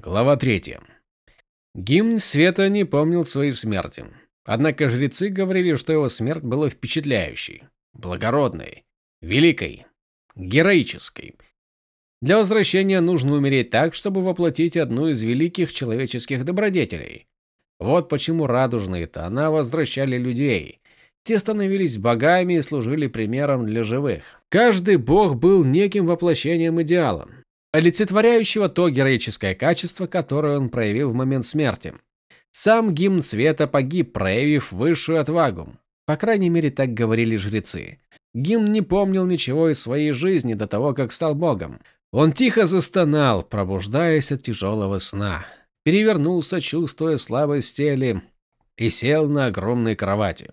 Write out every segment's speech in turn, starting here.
Глава 3. Гимн света не помнил своей смерти. Однако жрецы говорили, что его смерть была впечатляющей, благородной, великой, героической. Для возвращения нужно умереть так, чтобы воплотить одну из великих человеческих добродетелей. Вот почему радужные тона возвращали людей. Те становились богами и служили примером для живых. Каждый бог был неким воплощением идеала олицетворяющего то героическое качество, которое он проявил в момент смерти. Сам гимн света погиб, проявив высшую отвагу. По крайней мере, так говорили жрецы. Гимн не помнил ничего из своей жизни до того, как стал богом. Он тихо застонал, пробуждаясь от тяжелого сна. Перевернулся, чувствуя слабость тела, и сел на огромной кровати.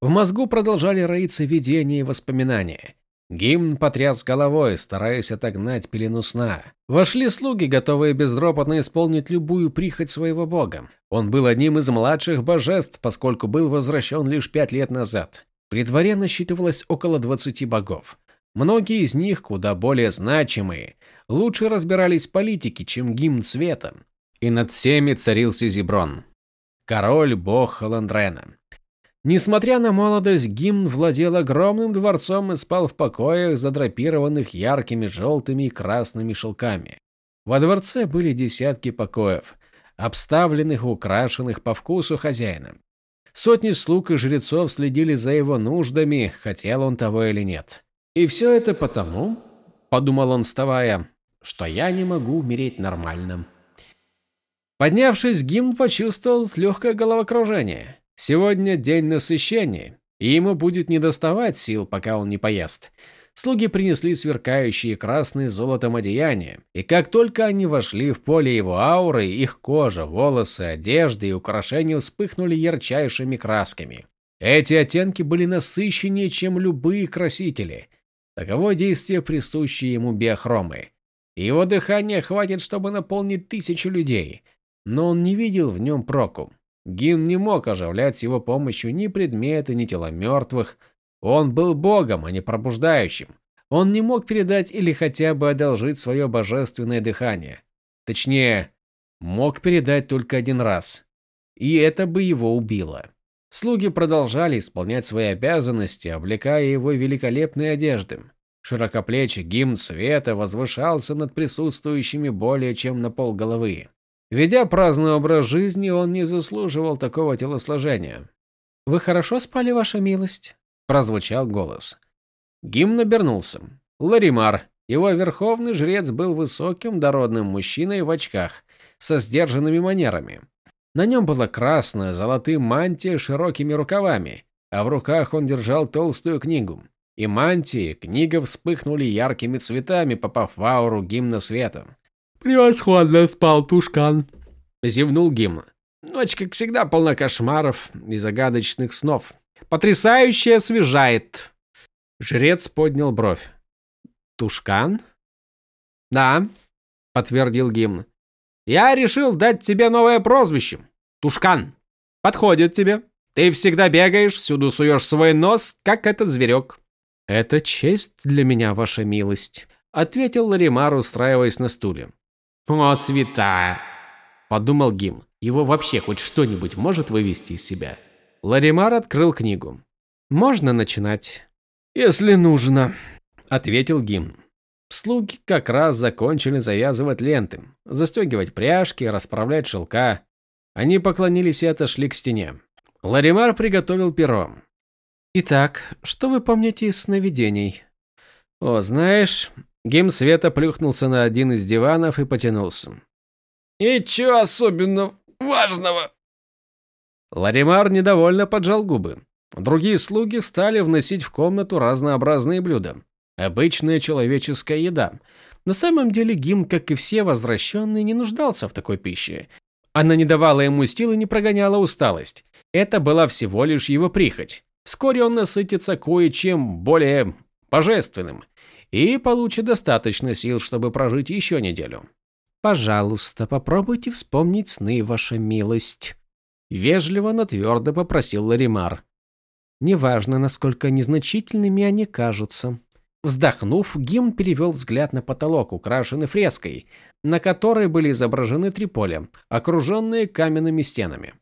В мозгу продолжали роиться видения и воспоминания. Гимн потряс головой, стараясь отогнать пелену сна. Вошли слуги, готовые безропотно исполнить любую прихоть своего бога. Он был одним из младших божеств, поскольку был возвращен лишь пять лет назад. При дворе насчитывалось около 20 богов. Многие из них, куда более значимые, лучше разбирались в политике, чем гимн света. И над всеми царился Зиброн. Король-бог Халандрена. Несмотря на молодость, гимн владел огромным дворцом и спал в покоях, задрапированных яркими желтыми и красными шелками. Во дворце были десятки покоев, обставленных и украшенных по вкусу хозяина. Сотни слуг и жрецов следили за его нуждами, хотел он того или нет. «И все это потому, — подумал он, вставая, — что я не могу умереть нормально». Поднявшись, гимн почувствовал легкое головокружение. Сегодня день насыщения, и ему будет недоставать сил, пока он не поест. Слуги принесли сверкающие красные золотом одеяния, и как только они вошли в поле его ауры, их кожа, волосы, одежда и украшения вспыхнули ярчайшими красками. Эти оттенки были насыщеннее, чем любые красители. Таково действие, присущее ему биохромы. Его дыхания хватит, чтобы наполнить тысячи людей, но он не видел в нем проку. Гин не мог оживлять с его помощью ни предметы, ни тела мертвых. Он был богом, а не пробуждающим. Он не мог передать или хотя бы одолжить свое божественное дыхание. Точнее, мог передать только один раз. И это бы его убило. Слуги продолжали исполнять свои обязанности, облекая его великолепные одежды. Широкоплечий гимн света возвышался над присутствующими более чем на полголовы. Ведя праздный образ жизни, он не заслуживал такого телосложения. «Вы хорошо спали, ваша милость?» – прозвучал голос. Гимн обернулся. Ларимар, его верховный жрец, был высоким, дородным мужчиной в очках, со сдержанными манерами. На нем была красная, золотая мантия с широкими рукавами, а в руках он держал толстую книгу. И мантии, книга вспыхнули яркими цветами, попав в ауру гимна света. «Превосходно спал Тушкан», — зевнул Гимн. «Ночь, как всегда, полна кошмаров и загадочных снов. Потрясающе освежает!» Жрец поднял бровь. «Тушкан?» «Да», — подтвердил Гимн. «Я решил дать тебе новое прозвище. Тушкан. Подходит тебе. Ты всегда бегаешь, всюду суешь свой нос, как этот зверек». «Это честь для меня, ваша милость», — ответил Ларимар, устраиваясь на стуле. «О, цвета!» – подумал Гим. Его вообще хоть что-нибудь может вывести из себя? Ларимар открыл книгу. «Можно начинать?» «Если нужно», – ответил Гим. Слуги как раз закончили завязывать ленты, застегивать пряжки, расправлять шелка. Они поклонились и отошли к стене. Ларимар приготовил перо. «Итак, что вы помните из сновидений?» «О, знаешь, Гим Света плюхнулся на один из диванов и потянулся. «Ничего особенно важного!» Ларимар недовольно поджал губы. Другие слуги стали вносить в комнату разнообразные блюда. Обычная человеческая еда. На самом деле Гим, как и все возвращенные, не нуждался в такой пище. Она не давала ему сил и не прогоняла усталость. Это была всего лишь его прихоть. Вскоре он насытится кое-чем более божественным и получит достаточно сил, чтобы прожить еще неделю. Пожалуйста, попробуйте вспомнить сны, ваша милость. Вежливо, но твердо попросил Ларимар. Неважно, насколько незначительными они кажутся. Вздохнув, гимн перевел взгляд на потолок, украшенный фреской, на которой были изображены три поля, окруженные каменными стенами.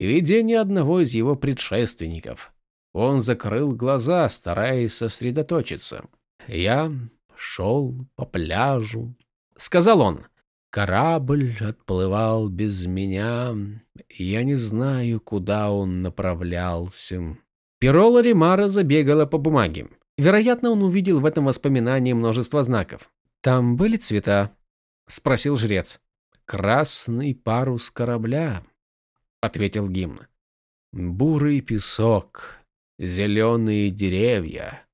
Видение одного из его предшественников. Он закрыл глаза, стараясь сосредоточиться. «Я шел по пляжу», — сказал он. «Корабль отплывал без меня, я не знаю, куда он направлялся». Перо Ларимара забегало по бумаге. Вероятно, он увидел в этом воспоминании множество знаков. «Там были цвета?» – спросил жрец. «Красный парус корабля», – ответил гимн. «Бурый песок, зеленые деревья.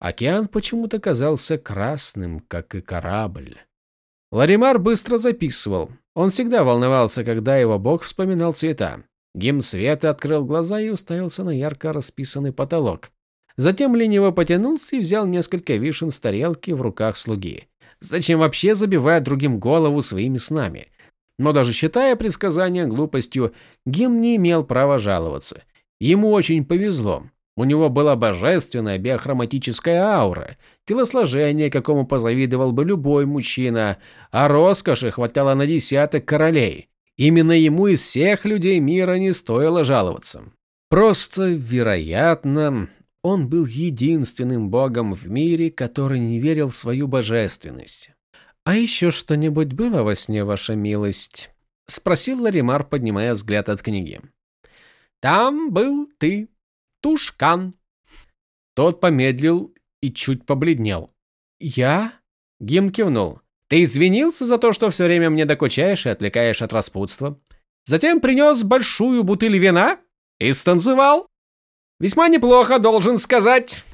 Океан почему-то казался красным, как и корабль». Ларимар быстро записывал. Он всегда волновался, когда его бог вспоминал цвета. Гимн света открыл глаза и уставился на ярко расписанный потолок. Затем лениво потянулся и взял несколько вишен с тарелки в руках слуги. Зачем вообще забивать другим голову своими снами? Но даже считая предсказания глупостью, Гим не имел права жаловаться. Ему очень повезло. У него была божественная биохроматическая аура, телосложение, какому позавидовал бы любой мужчина, а роскоши хватало на десяток королей. Именно ему из всех людей мира не стоило жаловаться. Просто, вероятно, он был единственным богом в мире, который не верил в свою божественность. «А еще что-нибудь было во сне, ваша милость?» – спросил Ларимар, поднимая взгляд от книги. «Там был ты, Тушкан». Тот помедлил и чуть побледнел. «Я?» – Гим кивнул. «Ты извинился за то, что все время мне докучаешь и отвлекаешь от распутства? Затем принес большую бутыль вина и станцевал?» Весьма неплохо, должен сказать.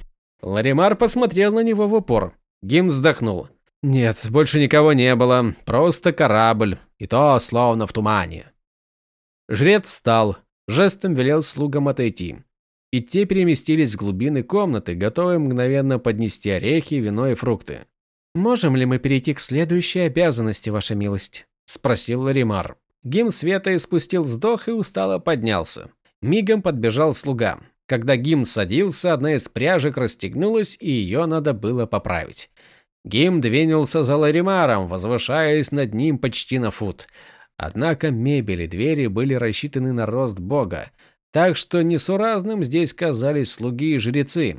Ларимар посмотрел на него в упор. Гин вздохнул. Нет, больше никого не было. Просто корабль. И то словно в тумане. Жрец встал. Жестом велел слугам отойти. И те переместились в глубины комнаты, готовые мгновенно поднести орехи, вино и фрукты. «Можем ли мы перейти к следующей обязанности, ваша милость?» – спросил Ларимар. Гин света испустил вздох и устало поднялся. Мигом подбежал слуга. Когда Гим садился, одна из пряжек расстегнулась, и ее надо было поправить. Гим двинулся за Ларимаром, возвышаясь над ним почти на фут. Однако мебель и двери были рассчитаны на рост бога, так что несуразным здесь казались слуги и жрецы.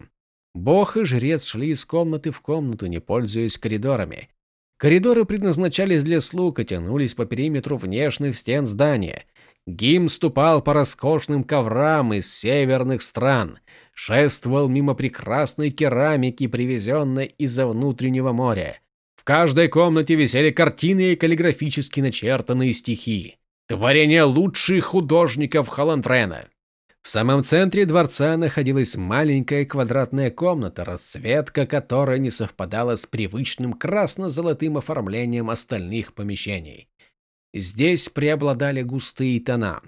Бог и жрец шли из комнаты в комнату, не пользуясь коридорами. Коридоры предназначались для слуг и тянулись по периметру внешних стен здания – Гим ступал по роскошным коврам из северных стран, шествовал мимо прекрасной керамики, привезенной из-за внутреннего моря. В каждой комнате висели картины и каллиграфически начертанные стихи. Творение лучших художников Халантрена. В самом центре дворца находилась маленькая квадратная комната, расцветка которой не совпадала с привычным красно-золотым оформлением остальных помещений. Здесь преобладали густые тона.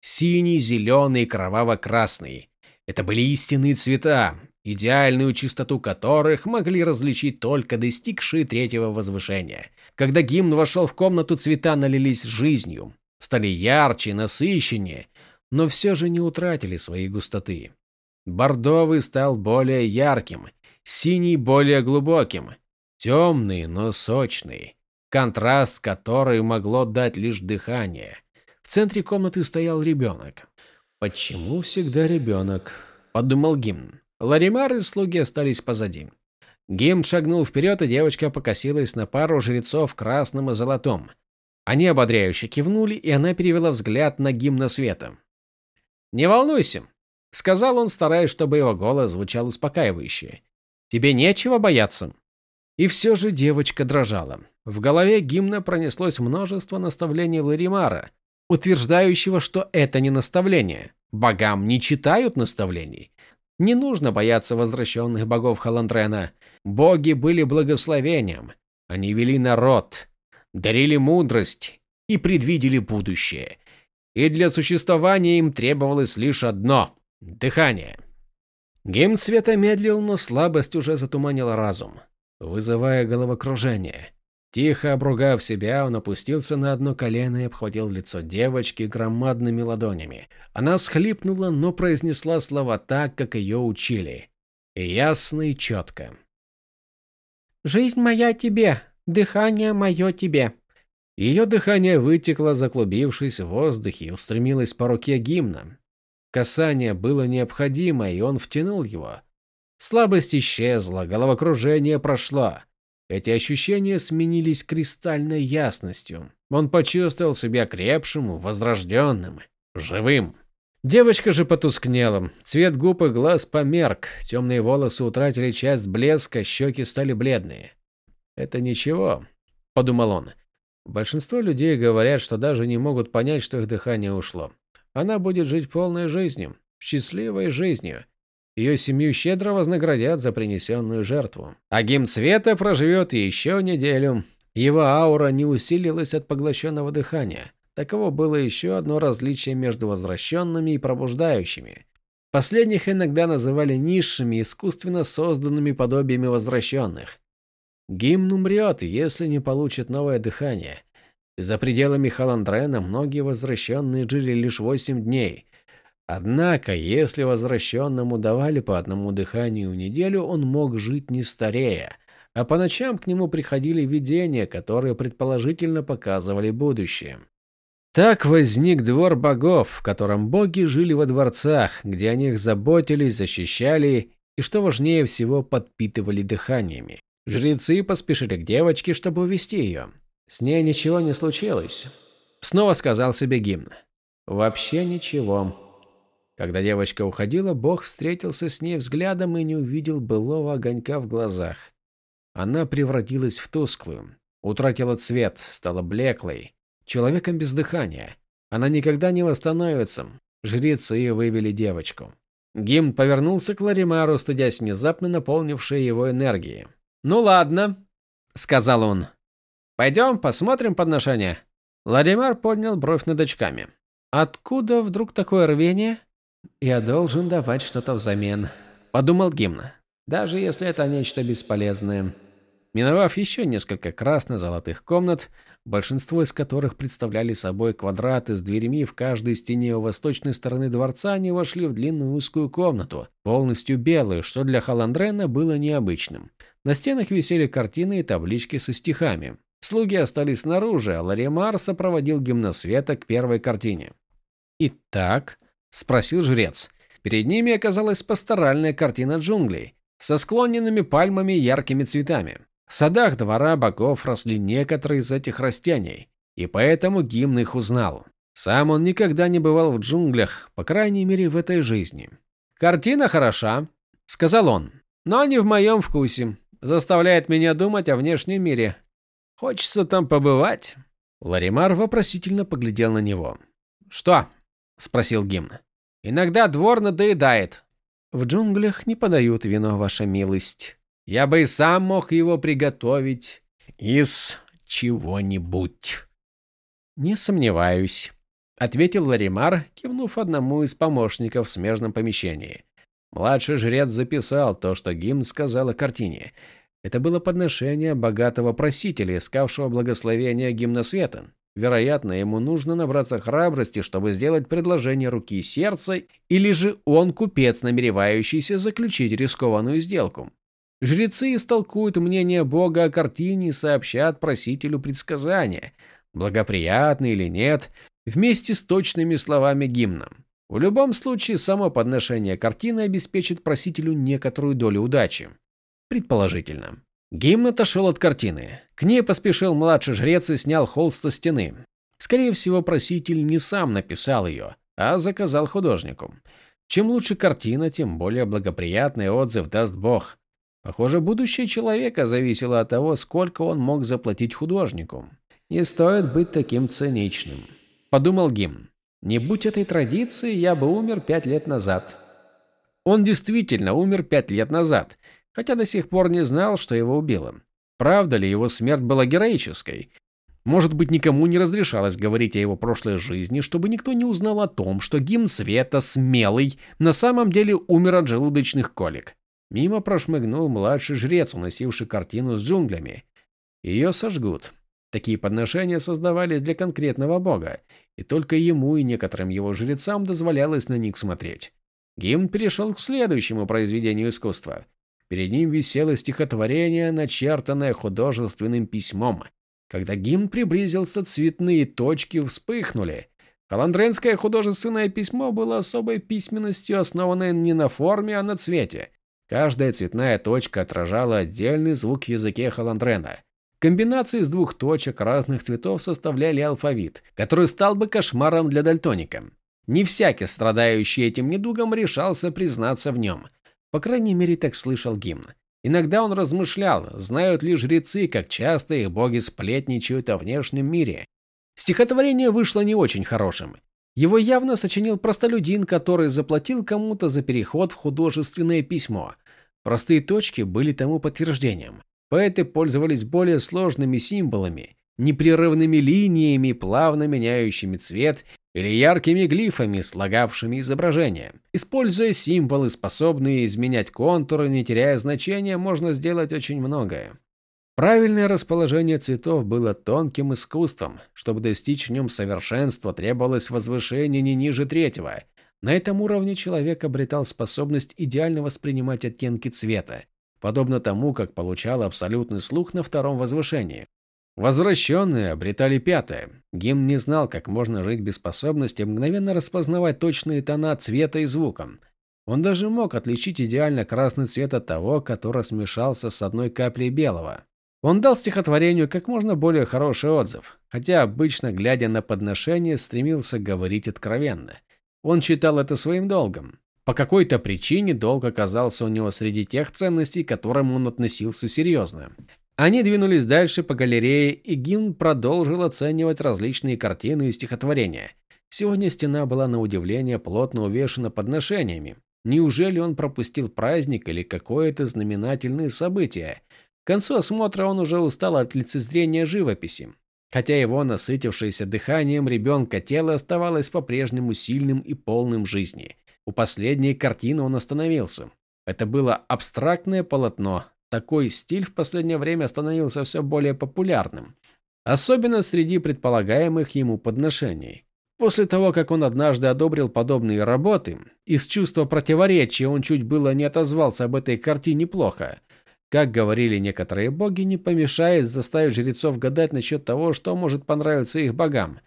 Синий, зеленый, кроваво-красный. Это были истинные цвета, идеальную чистоту которых могли различить только достигшие третьего возвышения. Когда гимн вошел в комнату, цвета налились жизнью, стали ярче, насыщеннее, но все же не утратили своей густоты. Бордовый стал более ярким, синий более глубоким, темный, но сочный контраст который могло дать лишь дыхание. В центре комнаты стоял ребенок. «Почему всегда ребенок?» – подумал Гимн. Ларимар и слуги остались позади. Гимн шагнул вперед, и девочка покосилась на пару жрецов красным и золотом. Они ободряюще кивнули, и она перевела взгляд на гимна света. «Не волнуйся», — сказал он, стараясь, чтобы его голос звучал успокаивающе. «Тебе нечего бояться». И все же девочка дрожала. В голове гимна пронеслось множество наставлений Ларимара, утверждающего, что это не наставление. Богам не читают наставлений. Не нужно бояться возвращенных богов Халандрена. Боги были благословением. Они вели народ, дарили мудрость и предвидели будущее. И для существования им требовалось лишь одно – дыхание. Гимн света медлил, но слабость уже затуманила разум вызывая головокружение. Тихо обругав себя, он опустился на одно колено и обхватил лицо девочки громадными ладонями. Она схлипнула, но произнесла слова так, как ее учили. Ясно и четко. «Жизнь моя тебе, дыхание мое тебе». Ее дыхание вытекло, заклубившись в воздухе, и устремилось по руке гимна. Касание было необходимо, и он втянул его. Слабость исчезла, головокружение прошло. Эти ощущения сменились кристальной ясностью. Он почувствовал себя крепшим, возрожденным, живым. Девочка же потускнела. Цвет губ и глаз померк. Темные волосы утратили часть блеска, щеки стали бледные. «Это ничего», – подумал он. Большинство людей говорят, что даже не могут понять, что их дыхание ушло. Она будет жить полной жизнью, счастливой жизнью. Ее семью щедро вознаградят за принесенную жертву. А гимн света проживет еще неделю. Его аура не усилилась от поглощенного дыхания. Таково было еще одно различие между возвращенными и пробуждающими. Последних иногда называли низшими, искусственно созданными подобиями возвращенных. Гимн умрет, если не получит новое дыхание. За пределами Халандрена многие возвращенные жили лишь восемь дней. Однако, если возвращенному давали по одному дыханию в неделю, он мог жить не старея, а по ночам к нему приходили видения, которые предположительно показывали будущее. Так возник двор богов, в котором боги жили во дворцах, где о них заботились, защищали и, что важнее всего, подпитывали дыханиями. Жрецы поспешили к девочке, чтобы увести ее. С ней ничего не случилось. Снова сказал себе гимн. Вообще ничего. Когда девочка уходила, бог встретился с ней взглядом и не увидел былого огонька в глазах. Она превратилась в тусклую, утратила цвет, стала блеклой, человеком без дыхания. Она никогда не восстановится. Жрецы вывели девочку. Гимн повернулся к Ларимару, стыдясь внезапно наполнившей его энергии. «Ну ладно», — сказал он. «Пойдем, посмотрим подношение». Ларимар поднял бровь над очками. «Откуда вдруг такое рвение?» «Я должен давать что-то взамен», — подумал Гимн. «Даже если это нечто бесполезное». Миновав еще несколько красно-золотых комнат, большинство из которых представляли собой квадраты с дверями в каждой стене у восточной стороны дворца, они вошли в длинную узкую комнату, полностью белую, что для Халандрена было необычным. На стенах висели картины и таблички со стихами. Слуги остались снаружи, а Ларимар сопроводил гимносвета к первой картине. «Итак?» – спросил жрец. Перед ними оказалась пасторальная картина джунглей со склоненными пальмами и яркими цветами. В садах двора богов росли некоторые из этих растений, и поэтому гимн их узнал. Сам он никогда не бывал в джунглях, по крайней мере в этой жизни. «Картина хороша», — сказал он, — «но не в моем вкусе. Заставляет меня думать о внешнем мире. Хочется там побывать». Ларимар вопросительно поглядел на него. «Что?» – спросил гимн. «Иногда двор надоедает». «В джунглях не подают вино, ваша милость», я бы и сам мог его приготовить из чего-нибудь. Не сомневаюсь, ответил Ларимар, кивнув одному из помощников в смежном помещении. Младший жрец записал то, что гимн сказал о картине. Это было подношение богатого просителя, искавшего благословения гимна света. Вероятно, ему нужно набраться храбрости, чтобы сделать предложение руки и сердца, или же он купец, намеревающийся заключить рискованную сделку. Жрецы истолкуют мнение Бога о картине и сообщат просителю предсказания, благоприятны или нет, вместе с точными словами гимна. В любом случае, само подношение картины обеспечит просителю некоторую долю удачи. Предположительно. Гимн отошел от картины. К ней поспешил младший жрец и снял холст со стены. Скорее всего, проситель не сам написал ее, а заказал художнику. Чем лучше картина, тем более благоприятный отзыв даст Бог. Похоже, будущее человека зависело от того, сколько он мог заплатить художнику. Не стоит быть таким циничным, подумал Гим. Не будь этой традиции, я бы умер пять лет назад. Он действительно умер пять лет назад, хотя до сих пор не знал, что его убило. Правда ли его смерть была героической? Может быть, никому не разрешалось говорить о его прошлой жизни, чтобы никто не узнал о том, что гимн света, смелый, на самом деле умер от желудочных колик. Мимо прошмыгнул младший жрец, уносивший картину с джунглями. Ее сожгут. Такие подношения создавались для конкретного бога, и только ему и некоторым его жрецам дозволялось на них смотреть. Гимн перешел к следующему произведению искусства. Перед ним висело стихотворение, начертанное художественным письмом. Когда гимн приблизился, цветные точки вспыхнули. Каландренское художественное письмо было особой письменностью, основанной не на форме, а на цвете. Каждая цветная точка отражала отдельный звук в языке Халандрена. Комбинации из двух точек разных цветов составляли алфавит, который стал бы кошмаром для дальтоника. Не всякий, страдающий этим недугом, решался признаться в нем. По крайней мере, так слышал гимн. Иногда он размышлял, знают ли жрецы, как часто их боги сплетничают о внешнем мире. Стихотворение вышло не очень хорошим. Его явно сочинил простолюдин, который заплатил кому-то за переход в художественное письмо. Простые точки были тому подтверждением. Поэты пользовались более сложными символами, непрерывными линиями, плавно меняющими цвет или яркими глифами, слагавшими изображения. Используя символы, способные изменять контуры, не теряя значения, можно сделать очень многое. Правильное расположение цветов было тонким искусством. Чтобы достичь в нем совершенства, требовалось возвышение не ниже третьего. На этом уровне человек обретал способность идеально воспринимать оттенки цвета, подобно тому, как получал абсолютный слух на втором возвышении. Возвращенные обретали пятое. Гимн не знал, как можно жить без способности мгновенно распознавать точные тона цвета и звука. Он даже мог отличить идеально красный цвет от того, который смешался с одной каплей белого. Он дал стихотворению как можно более хороший отзыв, хотя обычно, глядя на подношение, стремился говорить откровенно. Он считал это своим долгом. По какой-то причине долг оказался у него среди тех ценностей, к которым он относился серьезно. Они двинулись дальше по галерее, и Гимн продолжил оценивать различные картины и стихотворения. Сегодня стена была на удивление плотно увешана подношениями. Неужели он пропустил праздник или какое-то знаменательное событие? К концу осмотра он уже устал от лицезрения живописи. Хотя его насытившееся дыханием ребенка тело оставалось по-прежнему сильным и полным жизни. У последней картины он остановился. Это было абстрактное полотно. Такой стиль в последнее время становился все более популярным. Особенно среди предполагаемых ему подношений. После того, как он однажды одобрил подобные работы, из чувства противоречия он чуть было не отозвался об этой картине плохо. Как говорили некоторые боги, не помешает заставить жрецов гадать насчет того, что может понравиться их богам.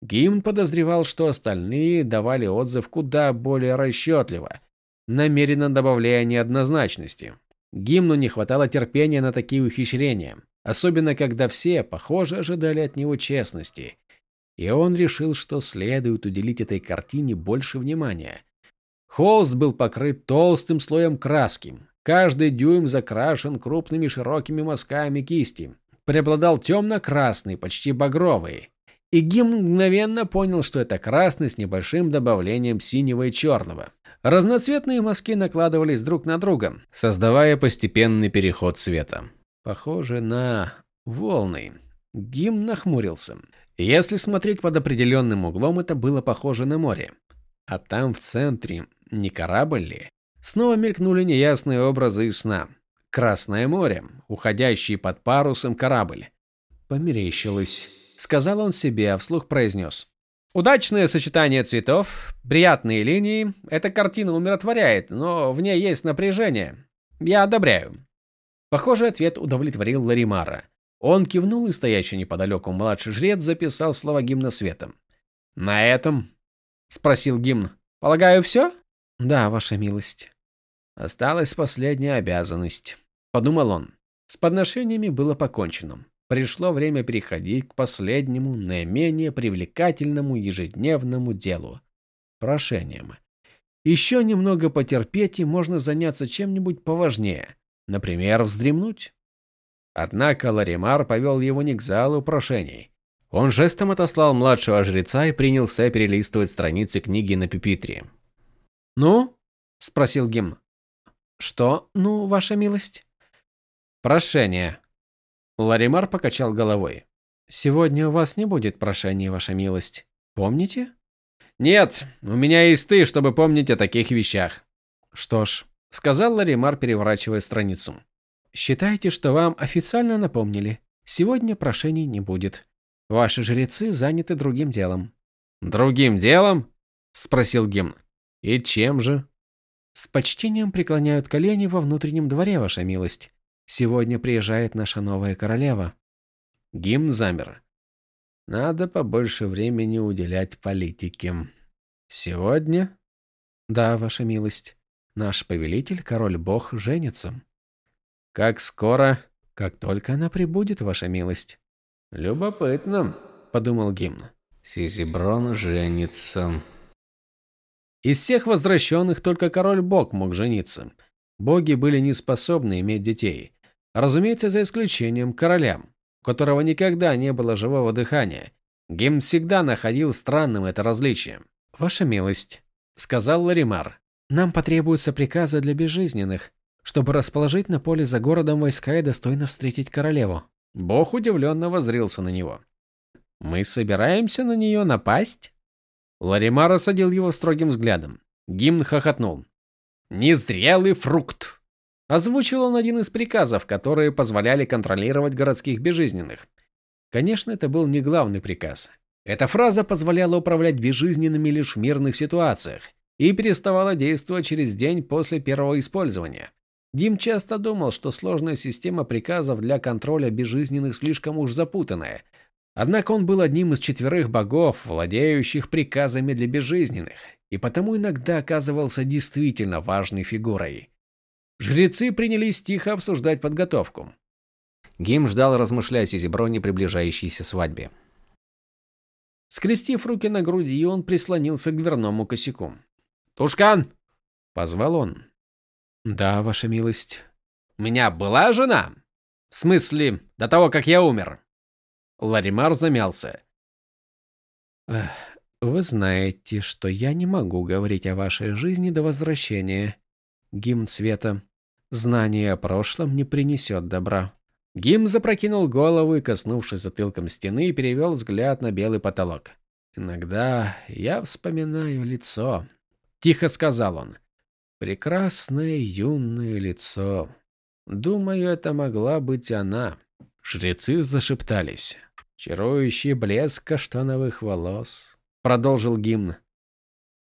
Гимн подозревал, что остальные давали отзыв куда более расчетливо, намеренно добавляя неоднозначности. Гимну не хватало терпения на такие ухищрения, особенно когда все, похоже, ожидали от него честности. И он решил, что следует уделить этой картине больше внимания. Холст был покрыт толстым слоем краски. Каждый дюйм закрашен крупными широкими мазками кисти. Преобладал темно-красный, почти багровый. И Гим мгновенно понял, что это красный с небольшим добавлением синего и черного. Разноцветные мазки накладывались друг на друга, создавая постепенный переход цвета. Похоже на волны. Гим нахмурился. Если смотреть под определенным углом, это было похоже на море. А там в центре не корабль ли? Снова мелькнули неясные образы из сна. Красное море, уходящий под парусом корабль. Померещилось сказал он себе, а вслух произнес. Удачное сочетание цветов, приятные линии. Эта картина умиротворяет, но в ней есть напряжение. Я одобряю. Похожий ответ удовлетворил Ларимара. Он кивнул, и стоящий неподалеку младший жрец записал слова гимна светом. «На этом?» – спросил гимн. «Полагаю, все?» «Да, ваша милость». «Осталась последняя обязанность», – подумал он. С подношениями было покончено пришло время переходить к последнему, наименее привлекательному ежедневному делу – прошениям. Еще немного потерпеть, и можно заняться чем-нибудь поважнее, например, вздремнуть. Однако Ларимар повел его не к залу прошений. Он жестом отослал младшего жреца и принялся перелистывать страницы книги на пюпитре. «Ну?» – спросил Гимн. «Что, ну, ваша милость?» «Прошение», Ларимар покачал головой. «Сегодня у вас не будет прошения, ваша милость. Помните?» «Нет, у меня есть ты, чтобы помнить о таких вещах». «Что ж», — сказал Ларимар, переворачивая страницу. «Считайте, что вам официально напомнили. Сегодня прошений не будет. Ваши жрецы заняты другим делом». «Другим делом?» — спросил Гимн. «И чем же?» С почтением преклоняют колени во внутреннем дворе, ваша милость. Сегодня приезжает наша новая королева. Гимн замер. Надо побольше времени уделять политике. Сегодня? Да, ваша милость. Наш повелитель, король-бог, женится. Как скоро? Как только она прибудет, ваша милость. Любопытно, подумал гимн. Сизиброн женится. Из всех возвращенных только король-бог мог жениться. Боги были не способны иметь детей. Разумеется, за исключением короля, у которого никогда не было живого дыхания. Гимн всегда находил странным это различие. «Ваша милость», — сказал Ларимар, — «нам потребуются приказы для безжизненных, чтобы расположить на поле за городом войска и достойно встретить королеву». Бог удивленно воззрился на него. «Мы собираемся на нее напасть?» Ларимар осадил его строгим взглядом. Гимн хохотнул. «Незрелый фрукт!» Озвучил он один из приказов, которые позволяли контролировать городских безжизненных. Конечно, это был не главный приказ. Эта фраза позволяла управлять безжизненными лишь в мирных ситуациях и переставала действовать через день после первого использования. Дим часто думал, что сложная система приказов для контроля безжизненных слишком уж запутанная. Однако он был одним из четверых богов, владеющих приказами для безжизненных, и потому иногда оказывался действительно важной фигурой. Жрецы принялись тихо обсуждать подготовку. Гим ждал, размышляя о Сизиброне приближающейся свадьбе. Скрестив руки на груди, он прислонился к дверному косяку. «Тушкан!» – позвал он. «Да, ваша милость». «У меня была жена?» «В смысле, до того, как я умер?» Ларимар замялся. «Вы знаете, что я не могу говорить о вашей жизни до возвращения. Гимн света. Знание о прошлом не принесет добра». Гим запрокинул голову и, коснувшись затылком стены, перевел взгляд на белый потолок. «Иногда я вспоминаю лицо», — тихо сказал он. «Прекрасное юное лицо. Думаю, это могла быть она». Жрецы зашептались. «Чарующий блеск каштановых волос», — продолжил гимн.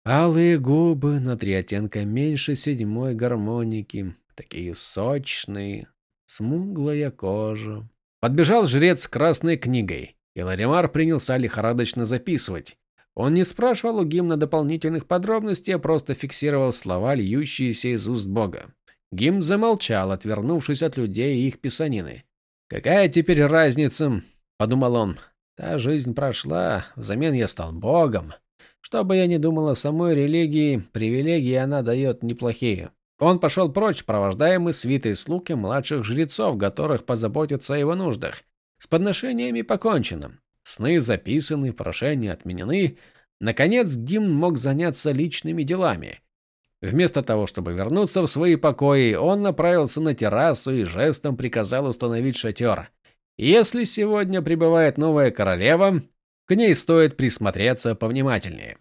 «Алые губы на три оттенка меньше седьмой гармоники, такие сочные, смуглая кожа. Подбежал жрец с красной книгой, и Ларимар принялся лихорадочно записывать. Он не спрашивал у гимна дополнительных подробностей, а просто фиксировал слова, льющиеся из уст бога. Гимн замолчал, отвернувшись от людей и их писанины. «Какая теперь разница?» – подумал он. «Та жизнь прошла, взамен я стал богом. Что бы я ни думал о самой религии, привилегии она дает неплохие. Он пошел прочь, провождаемый свитой слуг и младших жрецов, готовых позаботиться о его нуждах. С подношениями покончено. Сны записаны, прошения отменены. Наконец гимн мог заняться личными делами. Вместо того, чтобы вернуться в свои покои, он направился на террасу и жестом приказал установить шатер. Если сегодня прибывает новая королева, к ней стоит присмотреться повнимательнее.